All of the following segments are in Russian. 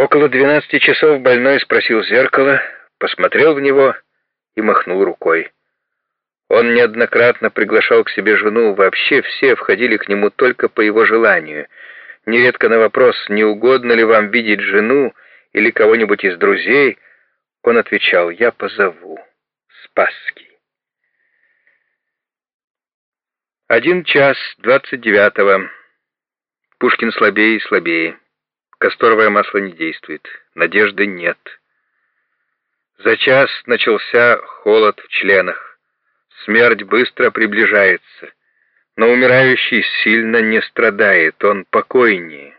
Около двенадцати часов больной спросил зеркало, посмотрел в него и махнул рукой. Он неоднократно приглашал к себе жену, вообще все входили к нему только по его желанию. Нередко на вопрос, не угодно ли вам видеть жену или кого-нибудь из друзей, он отвечал «Я позову». Спасский. Один час двадцать девятого. Пушкин слабее и слабее. Касторовое масло не действует. Надежды нет. За час начался холод в членах. Смерть быстро приближается. Но умирающий сильно не страдает, он покойнее.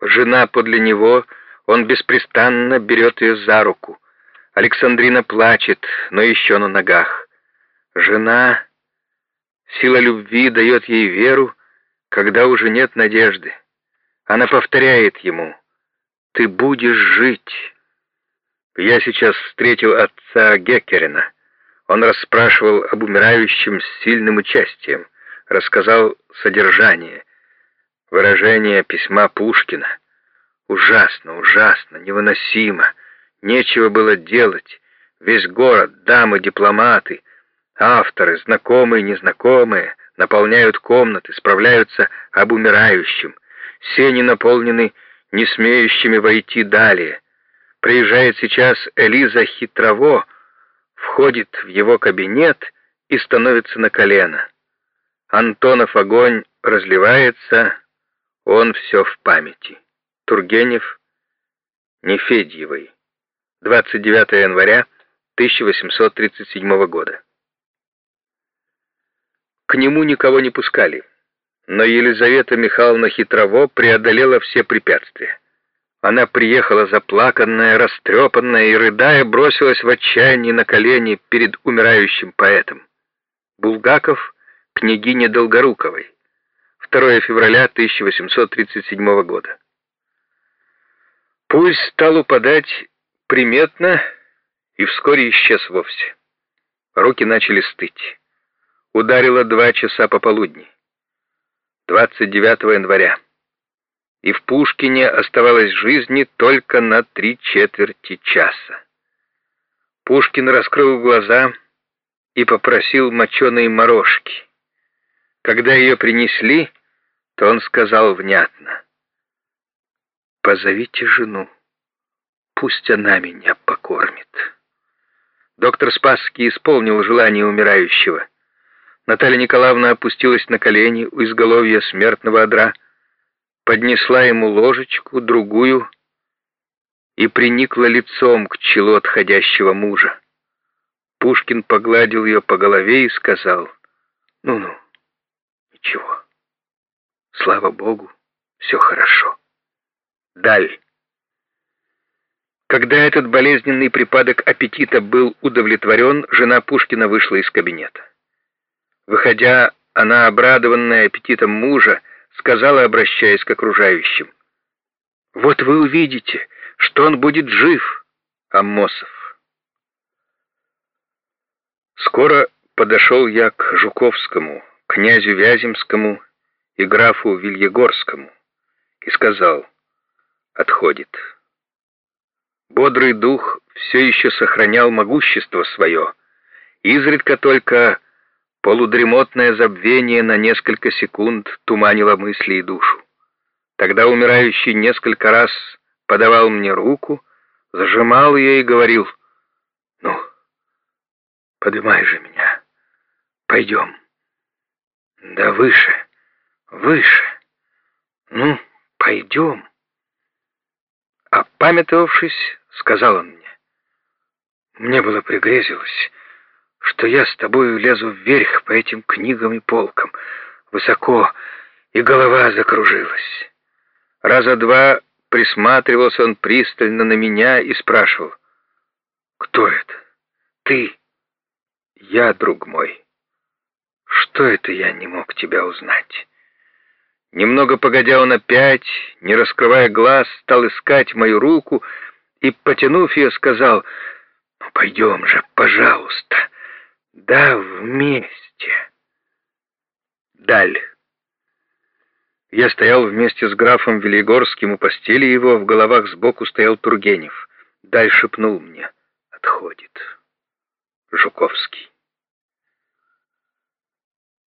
Жена подле него, он беспрестанно берет ее за руку. Александрина плачет, но еще на ногах. Жена Сила любви дает ей веру, когда уже нет надежды. Она повторяет ему «Ты будешь жить». Я сейчас встретил отца Геккерина. Он расспрашивал об умирающем с сильным участием, рассказал содержание, выражение письма Пушкина. Ужасно, ужасно, невыносимо. Нечего было делать. Весь город, дамы, дипломаты — Авторы, знакомые, незнакомые, наполняют комнаты, справляются об умирающем. Сени наполнены не смеющими войти далее. Приезжает сейчас Элиза Хитрово, входит в его кабинет и становится на колено. Антонов огонь разливается, он все в памяти. Тургенев, Нефедьевой. 29 января 1837 года. К нему никого не пускали. Но Елизавета Михайловна Хитрово преодолела все препятствия. Она приехала заплаканная, растрепанная и, рыдая, бросилась в отчаянии на колени перед умирающим поэтом. Булгаков, княгине Долгоруковой. 2 февраля 1837 года. Пульс стал упадать приметно и вскоре исчез вовсе. Руки начали стыть. Ударило два часа пополудни, 29 января, и в Пушкине оставалось жизни только на три четверти часа. Пушкин раскрыл глаза и попросил моченой морожки. Когда ее принесли, то он сказал внятно, «Позовите жену, пусть она меня покормит». Доктор Спасский исполнил желание умирающего. Наталья Николаевна опустилась на колени у изголовья смертного одра, поднесла ему ложечку, другую, и приникла лицом к челу отходящего мужа. Пушкин погладил ее по голове и сказал, «Ну-ну, ничего, слава Богу, все хорошо. Даль». Когда этот болезненный припадок аппетита был удовлетворен, жена Пушкина вышла из кабинета. Выходя, она, обрадованная аппетитом мужа, сказала, обращаясь к окружающим, «Вот вы увидите, что он будет жив, Аммосов». Скоро подошел я к Жуковскому, князю Вяземскому и графу Вильегорскому и сказал, «Отходит». Бодрый дух все еще сохранял могущество свое, изредка только Полудремотное забвение на несколько секунд туманило мысли и душу. Тогда умирающий несколько раз подавал мне руку, зажимал ее и говорил, «Ну, подымай же меня, пойдем. Да выше, выше. Ну, пойдем». Опамятовавшись, сказал он мне, «Мне было пригрезилось» что я с тобою лезу вверх по этим книгам и полкам, высоко, и голова закружилась. Раза два присматривался он пристально на меня и спрашивал, «Кто это? Ты?» «Я, друг мой. Что это я не мог тебя узнать?» Немного погодя он опять, не раскрывая глаз, стал искать мою руку и, потянув ее, сказал, «Ну, пойдем же, пожалуйста». Да, вместе. Даль. Я стоял вместе с графом Велигорским у постели его, в головах сбоку стоял Тургенев. Дальше шепнул мне. Отходит. Жуковский.